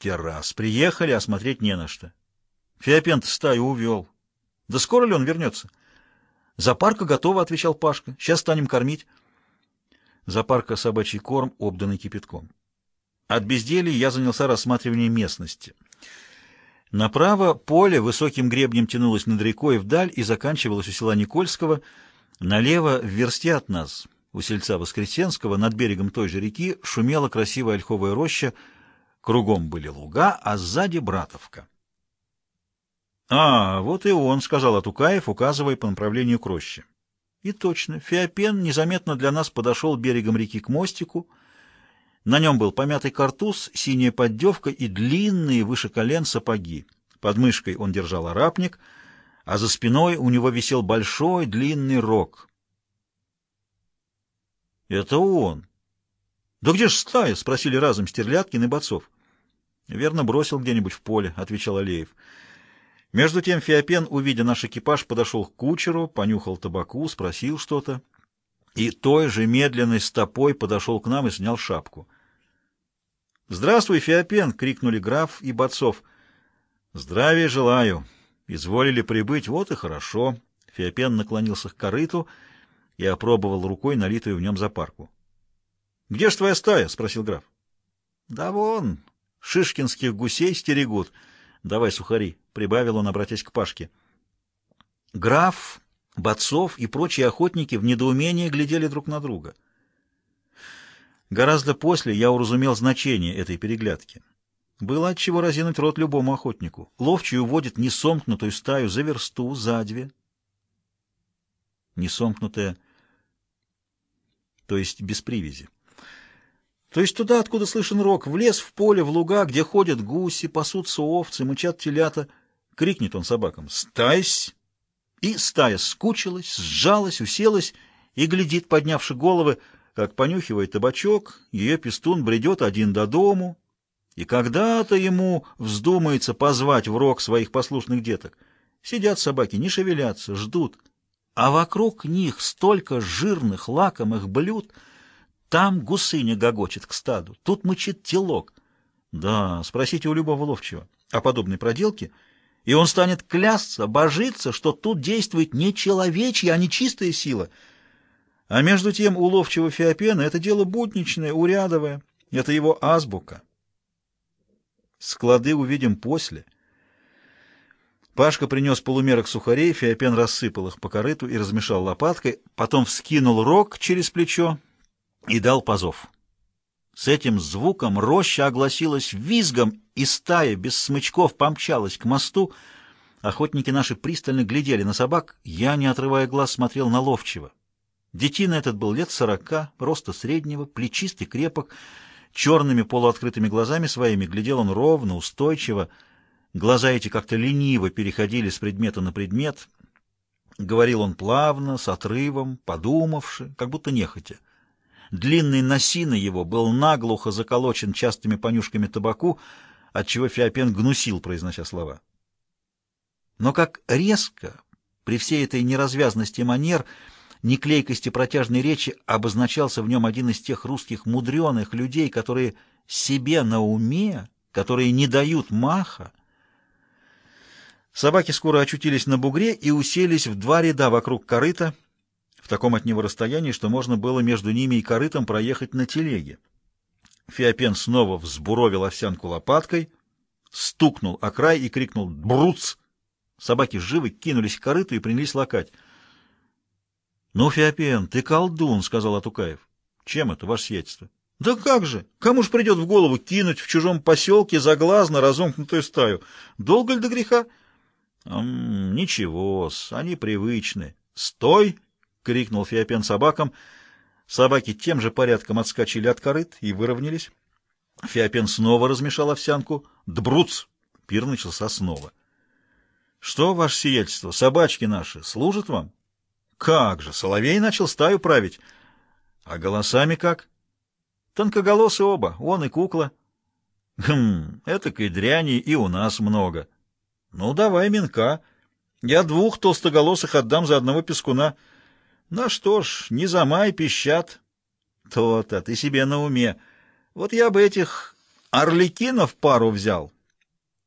те раз. Приехали, а смотреть не на что. Феопент стаю увел. Да скоро ли он вернется? Запарка готова, — отвечал Пашка. Сейчас станем кормить. Запарка собачий корм, обданный кипятком. От безделья я занялся рассматриванием местности. Направо поле высоким гребнем тянулось над рекой вдаль и заканчивалось у села Никольского. Налево, в версте от нас, у сельца Воскресенского, над берегом той же реки, шумела красивая ольховая роща, кругом были луга, а сзади Братовка. «А, вот и он», — сказал Атукаев, указывая по направлению к роще. И точно, Феопен незаметно для нас подошел берегом реки к мостику. На нем был помятый картуз, синяя поддевка и длинные выше колен сапоги. Под мышкой он держал арапник, а за спиной у него висел большой длинный рог. «Это он!» «Да где ж стая?» — спросили разом Стерляткин и Бацов. «Верно, бросил где-нибудь в поле», — отвечал Алеев. Между тем Феопен, увидя наш экипаж, подошел к кучеру, понюхал табаку, спросил что-то, и той же медленной стопой подошел к нам и снял шапку. «Здравствуй, Феопен!» — крикнули граф и Бацов. «Здравия желаю! Изволили прибыть, вот и хорошо!» Феопен наклонился к корыту и опробовал рукой налитую в нем запарку. «Где ж твоя стая?» — спросил граф. «Да вон, шишкинских гусей стерегут. Давай сухари!» — прибавил он, обратясь к Пашке. Граф, Бацов и прочие охотники в недоумении глядели друг на друга. Гораздо после я уразумел значение этой переглядки. Было от чего разинуть рот любому охотнику. Ловчий уводит несомкнутую стаю за версту, за две. Несомкнутая, то есть без привязи. То есть туда, откуда слышен рок, в лес, в поле, в луга, где ходят гуси, пасутся овцы, мычат телята — Крикнет он собакам «Стайсь!» И стая скучилась, сжалась, уселась и глядит, поднявши головы, как, понюхивая табачок, ее пестун бредет один до дому, и когда-то ему вздумается позвать в рог своих послушных деток. Сидят собаки, не шевелятся, ждут, а вокруг них столько жирных, лакомых блюд. Там гусыня гогочет к стаду, тут мычит телок. Да, спросите у любого ловчего о подобной проделке — и он станет клясться, божиться, что тут действует не человечья, а не чистая сила. А между тем у ловчего Феопена это дело будничное, урядовое, это его азбука. Склады увидим после. Пашка принес полумерок сухарей, Феопен рассыпал их по корыту и размешал лопаткой, потом вскинул рог через плечо и дал позов. С этим звуком роща огласилась визгом, и стая без смычков помчалась к мосту. Охотники наши пристально глядели на собак. Я, не отрывая глаз, смотрел на ловчего. Детина этот был лет сорока, роста среднего, плечистый, крепок. Черными полуоткрытыми глазами своими глядел он ровно, устойчиво. Глаза эти как-то лениво переходили с предмета на предмет. Говорил он плавно, с отрывом, подумавши, как будто нехотя. Длинный носина его был наглухо заколочен частыми понюшками табаку, отчего Феопен гнусил, произнося слова. Но как резко, при всей этой неразвязности манер, неклейкости протяжной речи, обозначался в нем один из тех русских мудреных людей, которые себе на уме, которые не дают маха. Собаки скоро очутились на бугре и уселись в два ряда вокруг корыта, в таком от него расстоянии, что можно было между ними и корытом проехать на телеге. Феопен снова взбуровил овсянку лопаткой, стукнул о край и крикнул «Бруц!». Собаки живы кинулись к корыту и принялись лакать. — Ну, Феопен, ты колдун, — сказал Атукаев. — Чем это, ваше сиятельство? — Да как же! Кому ж придет в голову кинуть в чужом поселке заглазно разомкнутую стаю? Долго ли до греха? — Ничего-с, они привычны. — Стой! — крикнул Феопен собакам. Собаки тем же порядком отскочили от корыт и выровнялись. Феопен снова размешал овсянку. «Дбруц!» — пир начался снова. «Что, ваше сиятельство, собачки наши служат вам?» «Как же! Соловей начал стаю править. А голосами как?» «Тонкоголосы оба, он и кукла». «Хм, этакой дряни и у нас много». «Ну, давай минка. Я двух толстоголосых отдам за одного пескуна». Ну что ж, не замай, пищат. То-то, ты себе на уме. Вот я бы этих Орликинов пару взял.